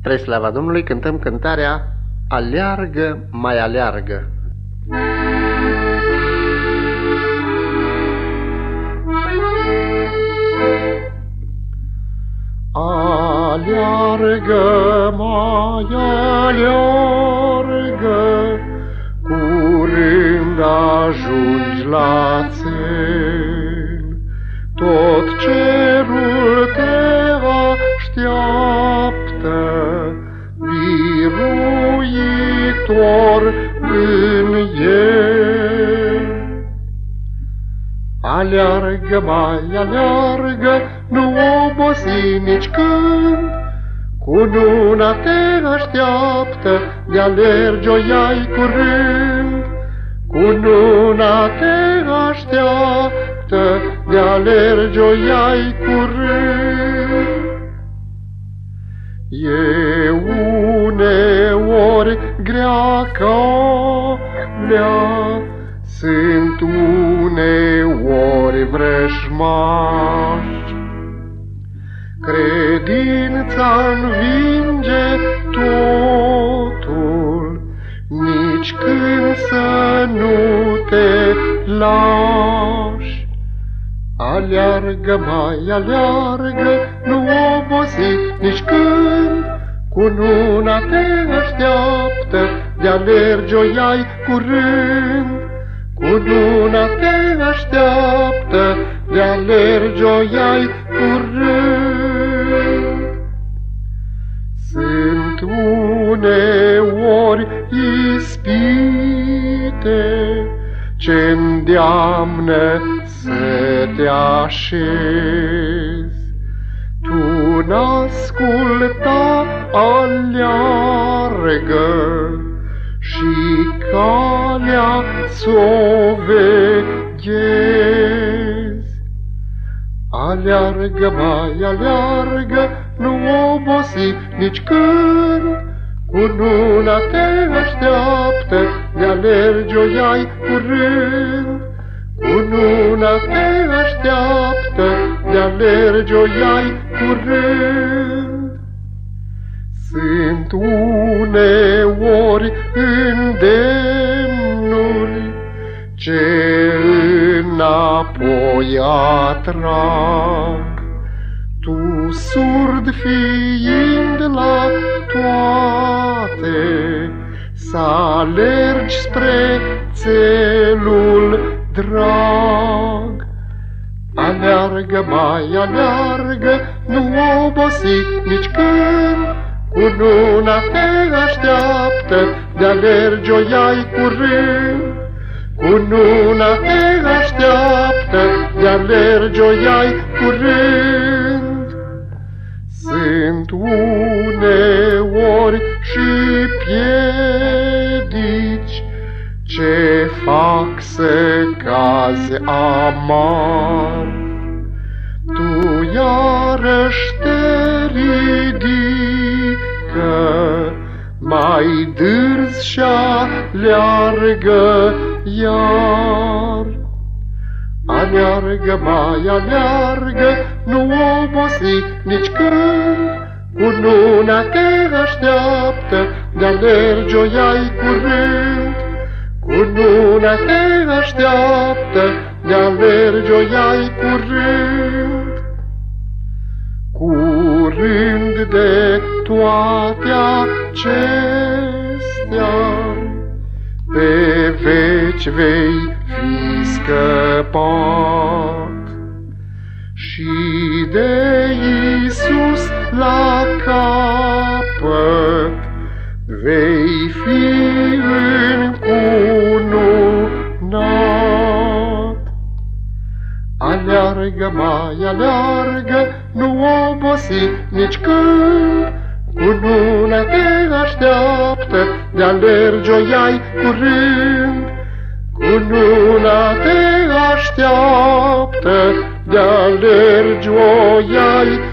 Spre slava Domnului cântăm cântarea Aleargă, mai aleargă. Aleargă, mai aleargă, Aleargă, mai aleargă, nu obosi nici când, cu luna te așteaptă, de alergi o iai curând. Cu luna te așteaptă, de alergi o iai curând. E uneori grea calea, sunt uneori vrăjmași. Credința învinge totul, nici când să nu te lași. Aleargă, mai aleargă, nu obosi nici când, cu luna te așteaptă, de alergi o iai curând. Cu luna te așteaptă, de alergi o iai curând. Sunt uneori ispite ce îndeamnă să te așezi. Tu n-asculta aleargă și calea s-o veghezi. Aleargă, mai aleargă, nu obosi nici când, cu luna te așteaptă, de alergi o iai curând. Cu luna te așteaptă, de alergi o iai curând. Sunt uneori îndemnuri ce înapoi atrag. Tu surd fiind la toate, să alergi spre țelul drag. Aleargă, mai aleargă, nu obosi nici când, cu luna te așteaptă, de alergi o iai curând. Cu luna te așteaptă, de alergi o iai curând. Sunt uneori și piedici ce fac să cazi amar. Tu iarăși te ridică, mai dârzi și aleargă iar. Aleargă, mai aleargă, nu obosi nici când, cu luna te așteaptă, de alergi o iai curând. Cu luna te așteaptă, de alergi o iai curând. Curând de toate acestea, veci vei fi scăpat. Și de Iisus la capăt vei fi încununat. Aleargă, mai aleargă, nu obosi nici când, cu luna te așteaptă, de alergi o iai curând. Cu luna te așteaptă, de alergi o iai